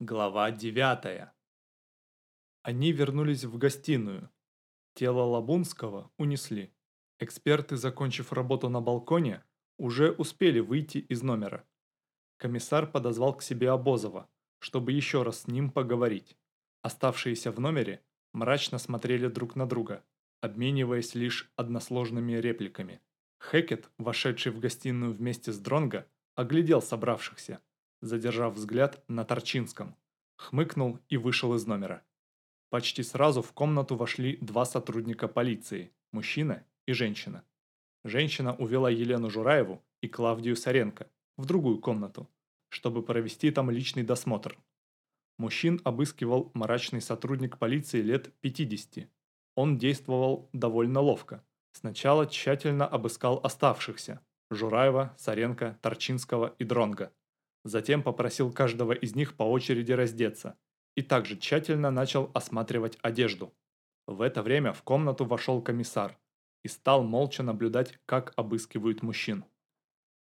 Глава 9. Они вернулись в гостиную. Тело Лабунского унесли. Эксперты, закончив работу на балконе, уже успели выйти из номера. Комиссар подозвал к себе Обозова, чтобы еще раз с ним поговорить. Оставшиеся в номере мрачно смотрели друг на друга, обмениваясь лишь односложными репликами. Хекет, вошедший в гостиную вместе с Дронго, оглядел собравшихся – задержав взгляд на Торчинском, хмыкнул и вышел из номера. Почти сразу в комнату вошли два сотрудника полиции, мужчина и женщина. Женщина увела Елену Жураеву и Клавдию Саренко в другую комнату, чтобы провести там личный досмотр. Мужчин обыскивал мрачный сотрудник полиции лет 50. Он действовал довольно ловко. Сначала тщательно обыскал оставшихся – Жураева, Саренко, Торчинского и Дронга. Затем попросил каждого из них по очереди раздеться и также тщательно начал осматривать одежду. В это время в комнату вошел комиссар и стал молча наблюдать, как обыскивают мужчин.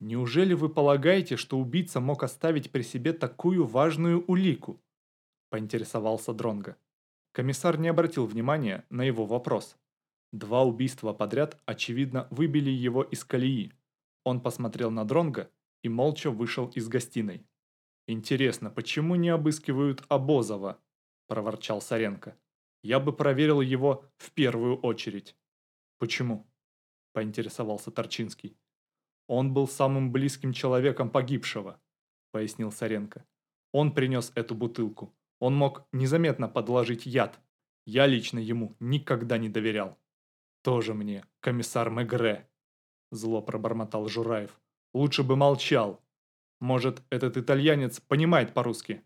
«Неужели вы полагаете, что убийца мог оставить при себе такую важную улику?» – поинтересовался Дронга. Комиссар не обратил внимания на его вопрос. Два убийства подряд, очевидно, выбили его из колеи. Он посмотрел на Дронга и молча вышел из гостиной. «Интересно, почему не обыскивают Обозова?» – проворчал Саренко. «Я бы проверил его в первую очередь». «Почему?» – поинтересовался Торчинский. «Он был самым близким человеком погибшего», – пояснил Саренко. «Он принес эту бутылку. Он мог незаметно подложить яд. Я лично ему никогда не доверял». «Тоже мне, комиссар Мегре», – зло пробормотал Жураев. Лучше бы молчал. Может, этот итальянец понимает по-русски?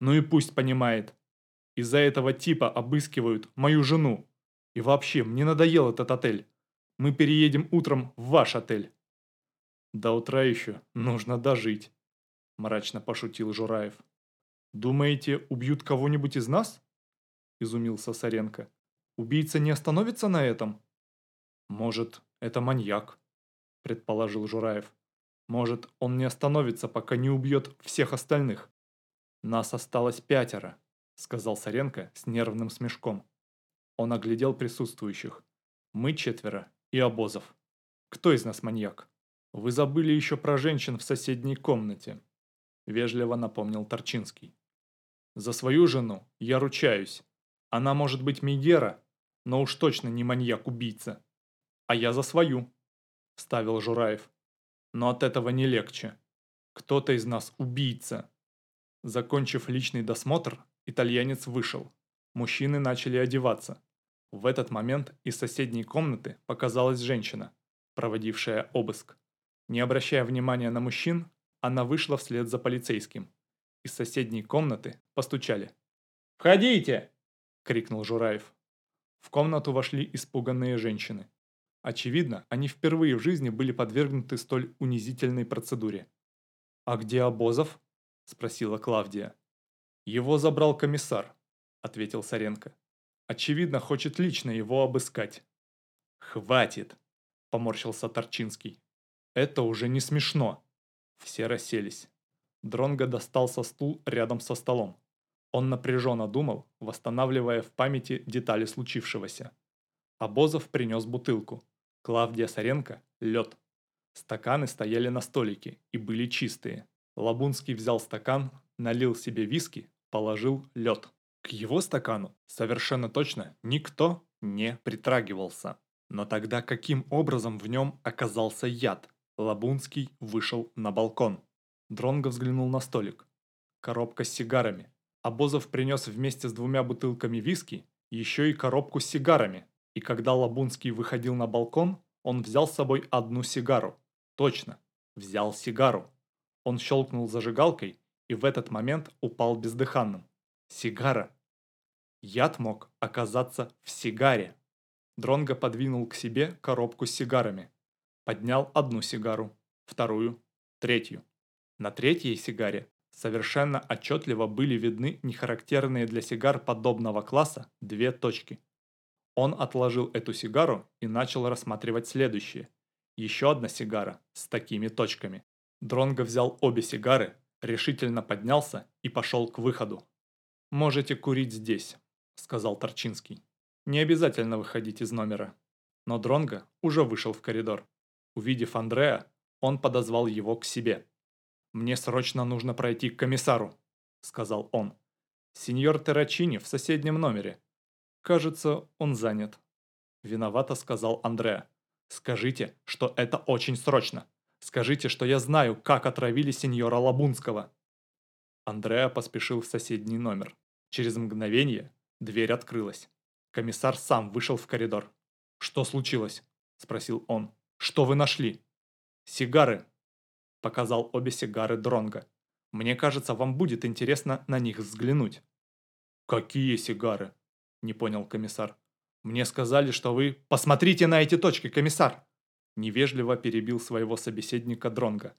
Ну и пусть понимает. Из-за этого типа обыскивают мою жену. И вообще, мне надоел этот отель. Мы переедем утром в ваш отель. До утра еще нужно дожить, мрачно пошутил Жураев. Думаете, убьют кого-нибудь из нас? Изумился Саренко. Убийца не остановится на этом? Может, это маньяк, предположил Жураев. Может, он не остановится, пока не убьет всех остальных. Нас осталось пятеро, сказал Саренко с нервным смешком. Он оглядел присутствующих. Мы четверо и обозов. Кто из нас маньяк? Вы забыли еще про женщин в соседней комнате, вежливо напомнил Торчинский. За свою жену я ручаюсь. Она может быть Мегера, но уж точно не маньяк-убийца. А я за свою, вставил Жураев но от этого не легче. Кто-то из нас убийца. Закончив личный досмотр, итальянец вышел. Мужчины начали одеваться. В этот момент из соседней комнаты показалась женщина, проводившая обыск. Не обращая внимания на мужчин, она вышла вслед за полицейским. Из соседней комнаты постучали. «Входите!» – крикнул Жураев. В комнату вошли испуганные женщины. Очевидно, они впервые в жизни были подвергнуты столь унизительной процедуре. «А где Обозов?» – спросила Клавдия. «Его забрал комиссар», – ответил Саренко. «Очевидно, хочет лично его обыскать». «Хватит!» – поморщился Торчинский. «Это уже не смешно». Все расселись. Дронго достал со стул рядом со столом. Он напряженно думал, восстанавливая в памяти детали случившегося. Обозов принес бутылку. Клавдия Саренко – лед. Стаканы стояли на столике и были чистые. Лабунский взял стакан, налил себе виски, положил лед. К его стакану совершенно точно никто не притрагивался. Но тогда каким образом в нем оказался яд? Лабунский вышел на балкон. Дронго взглянул на столик. Коробка с сигарами. Обозов принес вместе с двумя бутылками виски еще и коробку с сигарами. И когда Лабунский выходил на балкон, он взял с собой одну сигару. Точно, взял сигару. Он щелкнул зажигалкой и в этот момент упал бездыханным. Сигара. Яд мог оказаться в сигаре. Дронго подвинул к себе коробку с сигарами. Поднял одну сигару, вторую, третью. На третьей сигаре совершенно отчетливо были видны нехарактерные для сигар подобного класса две точки – он отложил эту сигару и начал рассматривать следующее. Еще одна сигара с такими точками. Дронго взял обе сигары, решительно поднялся и пошел к выходу. «Можете курить здесь», — сказал Торчинский. «Не обязательно выходить из номера». Но Дронго уже вышел в коридор. Увидев Андрея, он подозвал его к себе. «Мне срочно нужно пройти к комиссару», — сказал он. «Сеньор Террачини в соседнем номере. Кажется, он занят». Виновато сказал Андреа. «Скажите, что это очень срочно. Скажите, что я знаю, как отравили сеньора Лабунского». Андреа поспешил в соседний номер. Через мгновение дверь открылась. Комиссар сам вышел в коридор. «Что случилось?» – спросил он. «Что вы нашли?» «Сигары», – показал обе сигары Дронга. «Мне кажется, вам будет интересно на них взглянуть». «Какие сигары?» – не понял комиссар. «Мне сказали, что вы...» «Посмотрите на эти точки, комиссар!» Невежливо перебил своего собеседника Дронга.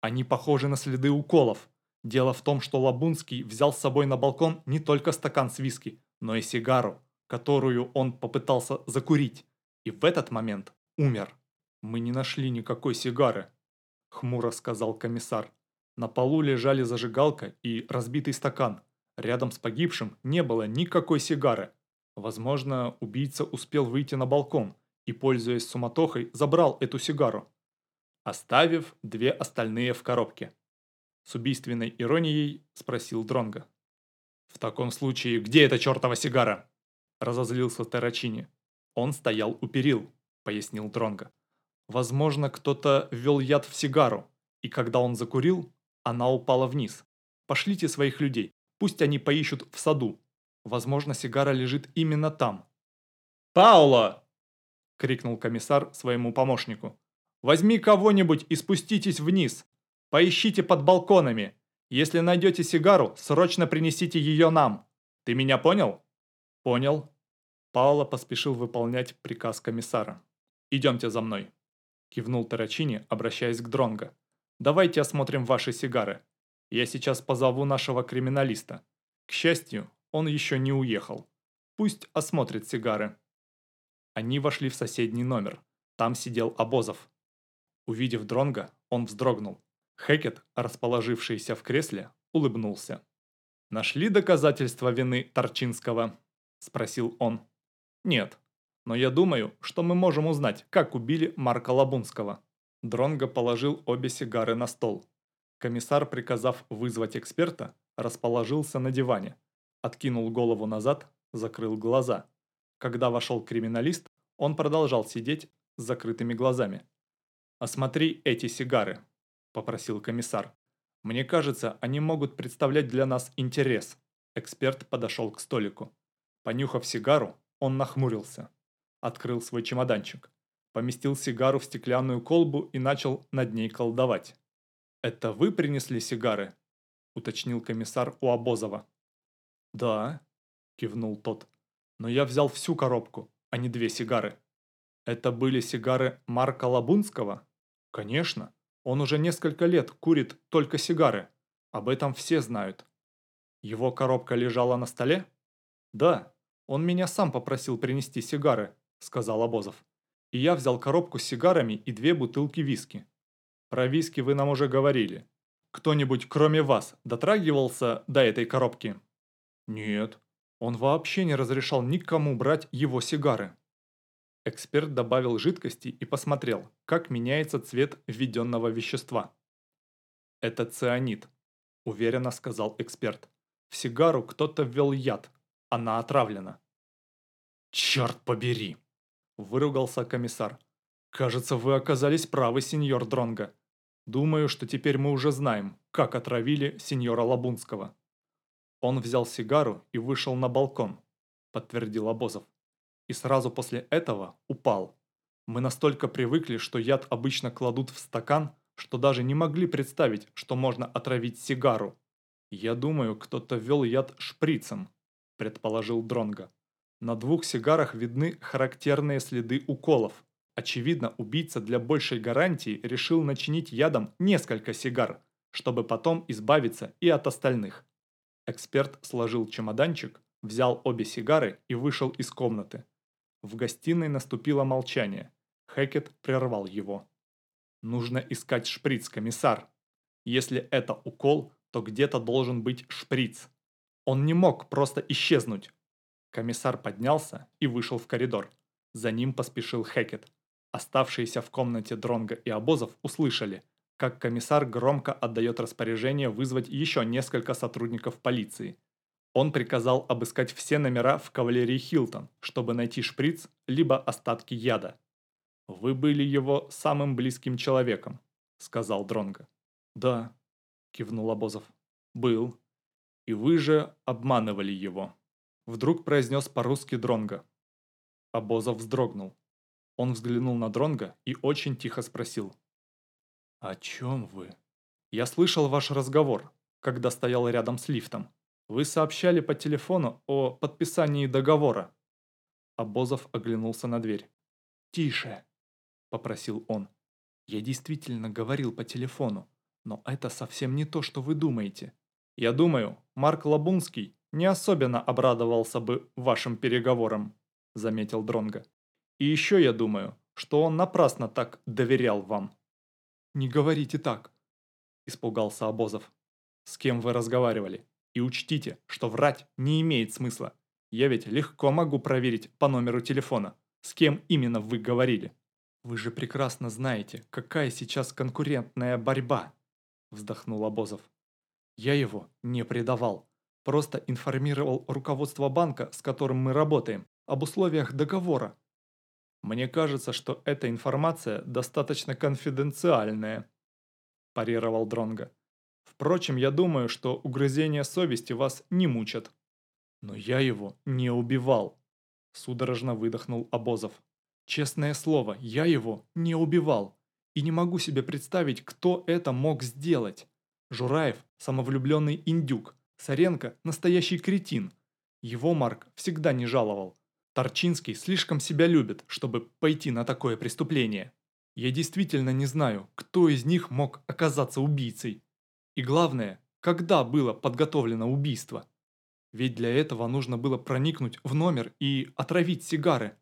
«Они похожи на следы уколов. Дело в том, что Лабунский взял с собой на балкон не только стакан с виски, но и сигару, которую он попытался закурить, и в этот момент умер. Мы не нашли никакой сигары», – хмуро сказал комиссар. На полу лежали зажигалка и разбитый стакан. Рядом с погибшим не было никакой сигары. Возможно, убийца успел выйти на балкон и, пользуясь суматохой, забрал эту сигару, оставив две остальные в коробке. С убийственной иронией спросил Дронга. «В таком случае, где эта чертова сигара?» Разозлился Террачини. «Он стоял у перил», — пояснил Дронга. «Возможно, кто-то ввел яд в сигару, и когда он закурил, она упала вниз. Пошлите своих людей, пусть они поищут в саду, Возможно, сигара лежит именно там. «Пауло!» – крикнул комиссар своему помощнику. «Возьми кого-нибудь и спуститесь вниз. Поищите под балконами. Если найдете сигару, срочно принесите ее нам. Ты меня понял?» «Понял». Пауло поспешил выполнять приказ комиссара. «Идемте за мной», – кивнул Тарачини, обращаясь к Дронго. «Давайте осмотрим ваши сигары. Я сейчас позову нашего криминалиста. К счастью, он еще не уехал. Пусть осмотрит сигары. Они вошли в соседний номер. Там сидел Обозов. Увидев Дронга, он вздрогнул. Хекет, расположившийся в кресле, улыбнулся. «Нашли доказательства вины Торчинского?» – спросил он. «Нет, но я думаю, что мы можем узнать, как убили Марка Лабунского». Дронго положил обе сигары на стол. Комиссар, приказав вызвать эксперта, расположился на диване, откинул голову назад, закрыл глаза. Когда вошел криминалист, он продолжал сидеть с закрытыми глазами. «Осмотри эти сигары», – попросил комиссар. «Мне кажется, они могут представлять для нас интерес». Эксперт подошел к столику. Понюхав сигару, он нахмурился. Открыл свой чемоданчик. Поместил сигару в стеклянную колбу и начал над ней колдовать. «Это вы принесли сигары?» – уточнил комиссар у Обозова. «Да», – кивнул тот. «Но я взял всю коробку, а не две сигары». «Это были сигары Марка Лабунского?» «Конечно. Он уже несколько лет курит только сигары. Об этом все знают». «Его коробка лежала на столе?» «Да. Он меня сам попросил принести сигары», – сказал Обозов. «И я взял коробку с сигарами и две бутылки виски». «Про виски вы нам уже говорили. Кто-нибудь, кроме вас, дотрагивался до этой коробки?» Нет, он вообще не разрешал никому брать его сигары. Эксперт добавил жидкости и посмотрел, как меняется цвет введенного вещества. «Это цианид», – уверенно сказал эксперт. «В сигару кто-то ввел яд. Она отравлена». «Черт побери!» – выругался комиссар. «Кажется, вы оказались правы, сеньор Дронго. Думаю, что теперь мы уже знаем, как отравили сеньора Лабунского». Он взял сигару и вышел на балкон, подтвердил Обозов. И сразу после этого упал. Мы настолько привыкли, что яд обычно кладут в стакан, что даже не могли представить, что можно отравить сигару. Я думаю, кто-то ввел яд шприцем, предположил Дронга. На двух сигарах видны характерные следы уколов. Очевидно, убийца для большей гарантии решил начинить ядом несколько сигар, чтобы потом избавиться и от остальных. Эксперт сложил чемоданчик, взял обе сигары и вышел из комнаты. В гостиной наступило молчание. Хекет прервал его. «Нужно искать шприц, комиссар. Если это укол, то где-то должен быть шприц. Он не мог просто исчезнуть. Комиссар поднялся и вышел в коридор. За ним поспешил Хекет. Оставшиеся в комнате Дронга и обозов услышали, как комиссар громко отдает распоряжение вызвать еще несколько сотрудников полиции. Он приказал обыскать все номера в кавалерии Хилтон, чтобы найти шприц, либо остатки яда. «Вы были его самым близким человеком», — сказал Дронга. «Да», — кивнул Обозов. «Был. И вы же обманывали его», — вдруг произнес по-русски Дронга. Обозов вздрогнул. Он взглянул на Дронга и очень тихо спросил. «О чем вы?» «Я слышал ваш разговор, когда стоял рядом с лифтом. Вы сообщали по телефону о подписании договора». Обозов оглянулся на дверь. «Тише!» – попросил он. «Я действительно говорил по телефону, но это совсем не то, что вы думаете. Я думаю, Марк Лабунский не особенно обрадовался бы вашим переговорам», – заметил Дронга. «И еще я думаю, что он напрасно так доверял вам». «Не говорите так», – испугался Обозов. «С кем вы разговаривали? И учтите, что врать не имеет смысла. Я ведь легко могу проверить по номеру телефона, с кем именно вы говорили». «Вы же прекрасно знаете, какая сейчас конкурентная борьба», – вздохнул Обозов. «Я его не предавал, просто информировал руководство банка, с которым мы работаем, об условиях договора». «Мне кажется, что эта информация достаточно конфиденциальная», – парировал Дронга. «Впрочем, я думаю, что угрызения совести вас не мучат». «Но я его не убивал», – судорожно выдохнул Обозов. Честное слово, я его не убивал. И не могу себе представить, кто это мог сделать. Жураев – самовлюбленный индюк. Саренко – настоящий кретин. Его Марк всегда не жаловал. Торчинский слишком себя любит, чтобы пойти на такое преступление. Я действительно не знаю, кто из них мог оказаться убийцей. И главное, когда было подготовлено убийство. Ведь для этого нужно было проникнуть в номер и отравить сигары.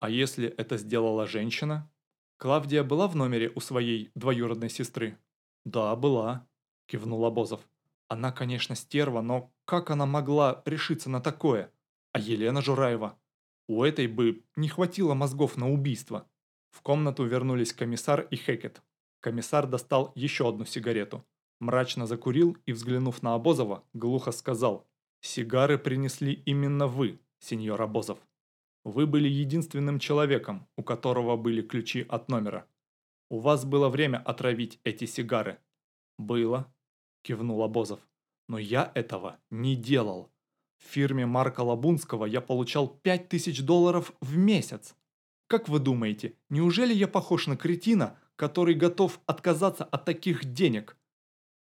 А если это сделала женщина? Клавдия была в номере у своей двоюродной сестры? Да, была, кивнул Обозов. Она, конечно, стерва, но как она могла решиться на такое? А Елена Жураева? У этой бы не хватило мозгов на убийство. В комнату вернулись комиссар и Хекет. Комиссар достал еще одну сигарету. Мрачно закурил и, взглянув на Обозова, глухо сказал «Сигары принесли именно вы, сеньор Обозов». Вы были единственным человеком, у которого были ключи от номера. У вас было время отравить эти сигары. Было, кивнул Обозов. Но я этого не делал. В фирме Марка Лабунского я получал 5000 долларов в месяц. Как вы думаете, неужели я похож на кретина, который готов отказаться от таких денег?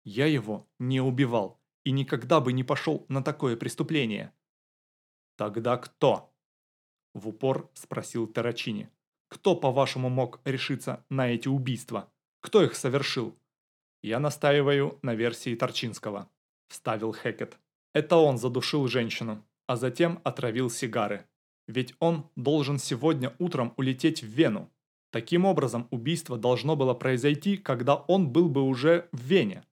Я его не убивал и никогда бы не пошел на такое преступление. Тогда кто? В упор спросил Тарачини. «Кто, по-вашему, мог решиться на эти убийства? Кто их совершил?» «Я настаиваю на версии Торчинского», – вставил Хекет. «Это он задушил женщину, а затем отравил сигары. Ведь он должен сегодня утром улететь в Вену. Таким образом, убийство должно было произойти, когда он был бы уже в Вене.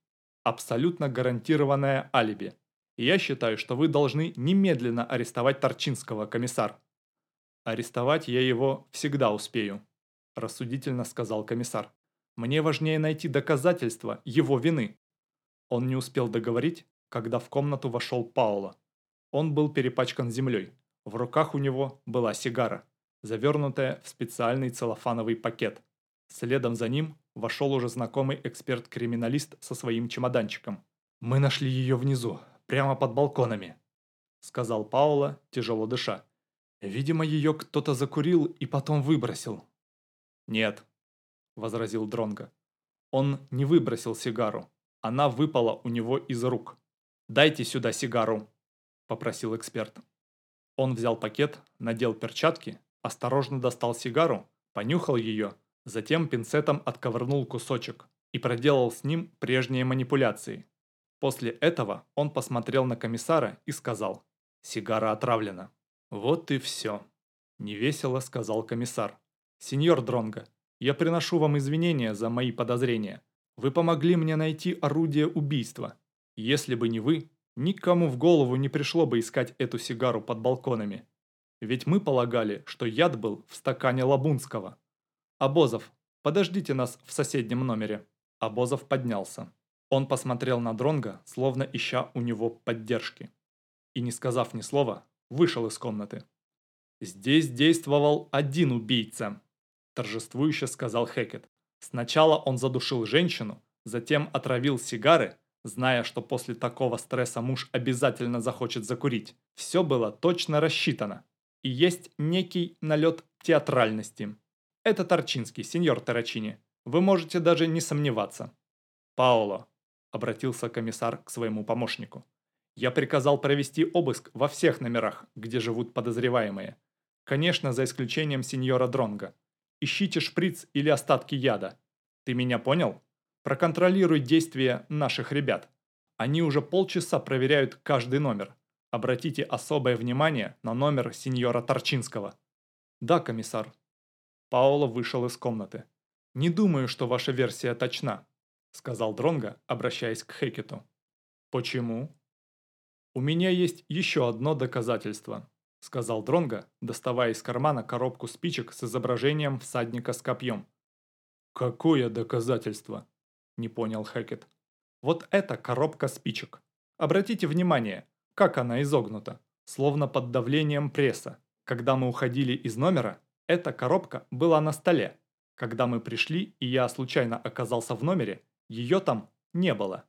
Абсолютно гарантированное алиби. Я считаю, что вы должны немедленно арестовать Торчинского, комиссар. «Арестовать я его всегда успею», – рассудительно сказал комиссар. «Мне важнее найти доказательства его вины». Он не успел договорить, когда в комнату вошел Пауло. Он был перепачкан землей. В руках у него была сигара, завернутая в специальный целлофановый пакет. Следом за ним вошел уже знакомый эксперт-криминалист со своим чемоданчиком. «Мы нашли ее внизу, прямо под балконами», – сказал Пауло, тяжело дыша. Видимо, ее кто-то закурил и потом выбросил. Нет, возразил Дронго. Он не выбросил сигару. Она выпала у него из рук. «Дайте сюда сигару», – попросил эксперт. Он взял пакет, надел перчатки, осторожно достал сигару, понюхал ее, затем пинцетом отковырнул кусочек и проделал с ним прежние манипуляции. После этого он посмотрел на комиссара и сказал «Сигара отравлена». «Вот и все», – невесело сказал комиссар. «Сеньор Дронго, я приношу вам извинения за мои подозрения. Вы помогли мне найти орудие убийства. Если бы не вы, никому в голову не пришло бы искать эту сигару под балконами. Ведь мы полагали, что яд был в стакане Лабунского. Обозов, подождите нас в соседнем номере. Обозов поднялся. Он посмотрел на Дронга, словно ища у него поддержки. И не сказав ни слова, вышел из комнаты. «Здесь действовал один убийца», – торжествующе сказал Хекет. Сначала он задушил женщину, затем отравил сигары, зная, что после такого стресса муж обязательно захочет закурить. Все было точно рассчитано. И есть некий налет театральности. Это Торчинский, сеньор Тарачини. Вы можете даже не сомневаться. Паоло, обратился комиссар к своему помощнику. Я приказал провести обыск во всех номерах, где живут подозреваемые. Конечно, за исключением сеньора Дронга. Ищите шприц или остатки яда. Ты меня понял? Проконтролируй действия наших ребят. Они уже полчаса проверяют каждый номер. Обратите особое внимание на номер сеньора Торчинского. Да, комиссар. Паоло вышел из комнаты. Не думаю, что ваша версия точна, сказал Дронга, обращаясь к Хекету. Почему? У меня есть еще одно доказательство, сказал Дронга, доставая из кармана коробку спичек с изображением всадника с копьем. Какое доказательство? Не понял Хекет. Вот это коробка спичек. Обратите внимание, как она изогнута, словно под давлением пресса. Когда мы уходили из номера, эта коробка была на столе. Когда мы пришли, и я случайно оказался в номере, ее там не было.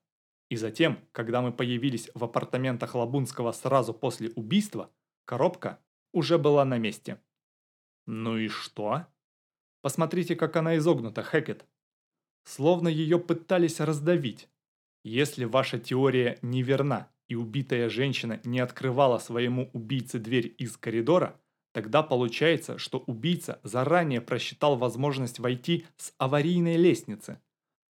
И затем, когда мы появились в апартаментах Лабунского сразу после убийства, коробка уже была на месте. Ну и что? Посмотрите, как она изогнута, Хекет. Словно ее пытались раздавить. Если ваша теория неверна, и убитая женщина не открывала своему убийце дверь из коридора, тогда получается, что убийца заранее просчитал возможность войти с аварийной лестницы.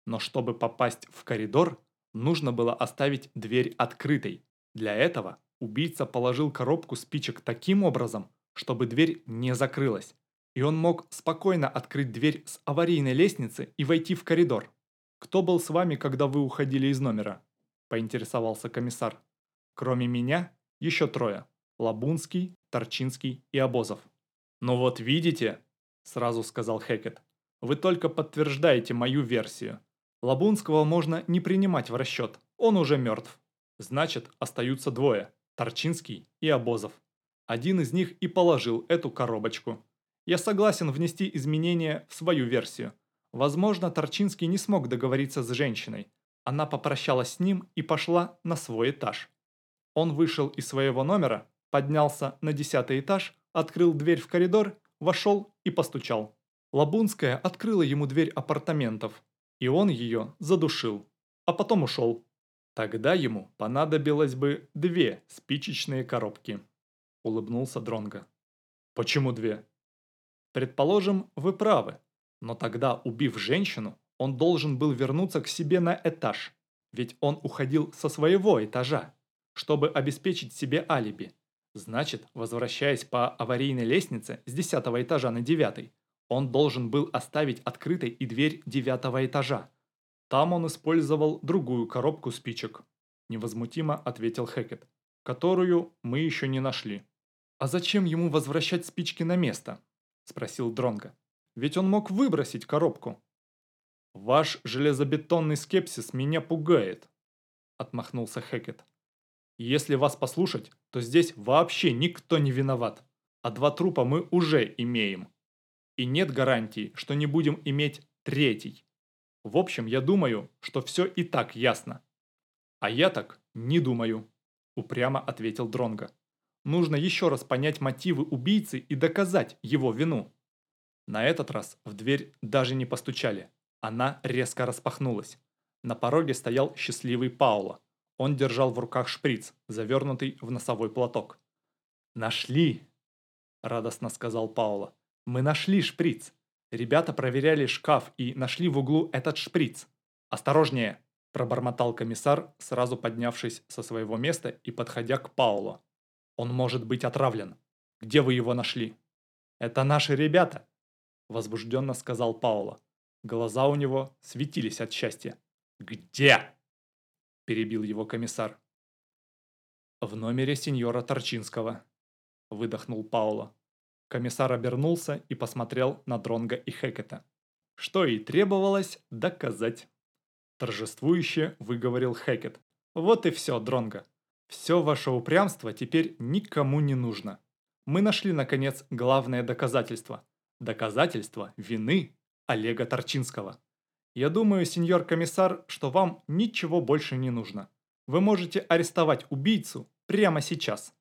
Но чтобы попасть в коридор, нужно было оставить дверь открытой. Для этого убийца положил коробку спичек таким образом, чтобы дверь не закрылась, и он мог спокойно открыть дверь с аварийной лестницы и войти в коридор. «Кто был с вами, когда вы уходили из номера?» поинтересовался комиссар. Кроме меня, еще трое. Лабунский, Торчинский и Обозов. «Ну вот видите», – сразу сказал Хекет, – «вы только подтверждаете мою версию. Лабунского можно не принимать в расчет, он уже мертв. Значит, остаются двое – Торчинский и Обозов. Один из них и положил эту коробочку. Я согласен внести изменения в свою версию. Возможно, Торчинский не смог договориться с женщиной, она попрощалась с ним и пошла на свой этаж. Он вышел из своего номера, поднялся на десятый этаж, открыл дверь в коридор, вошел и постучал. Лабунская открыла ему дверь апартаментов, и он ее задушил, а потом ушел. Тогда ему понадобилось бы две спичечные коробки. Улыбнулся Дронго. Почему две? Предположим, вы правы, но тогда, убив женщину, он должен был вернуться к себе на этаж, ведь он уходил со своего этажа, чтобы обеспечить себе алиби. Значит, возвращаясь по аварийной лестнице с десятого этажа на девятый, он должен был оставить открытой и дверь девятого этажа. Там он использовал другую коробку спичек, невозмутимо ответил Хекет, которую мы еще не нашли. «А зачем ему возвращать спички на место?» – спросил Дронго. «Ведь он мог выбросить коробку». «Ваш железобетонный скепсис меня пугает», – отмахнулся Хекет. «Если вас послушать, то здесь вообще никто не виноват, а два трупа мы уже имеем. И нет гарантии, что не будем иметь третий. В общем, я думаю, что все и так ясно». «А я так не думаю», – упрямо ответил Дронго. «Нужно еще раз понять мотивы убийцы и доказать его вину». На этот раз в дверь даже не постучали. Она резко распахнулась. На пороге стоял счастливый Пауло. Он держал в руках шприц, завернутый в носовой платок. «Нашли!» – радостно сказал Пауло. «Мы нашли шприц! Ребята проверяли шкаф и нашли в углу этот шприц. Осторожнее!» – пробормотал комиссар, сразу поднявшись со своего места и подходя к Пауло. «Он может быть отравлен. Где вы его нашли?» «Это наши ребята!» – возбужденно сказал Пауло. Глаза у него светились от счастья. «Где?» – перебил его комиссар. «В номере сеньора Торчинского», – выдохнул Пауло. Комиссар обернулся и посмотрел на Дронга и Хекета. Что и требовалось доказать. Торжествующе выговорил Хекет. «Вот и все, Дронга. Все ваше упрямство теперь никому не нужно. Мы нашли, наконец, главное доказательство. Доказательство вины Олега Торчинского. Я думаю, сеньор комиссар, что вам ничего больше не нужно. Вы можете арестовать убийцу прямо сейчас.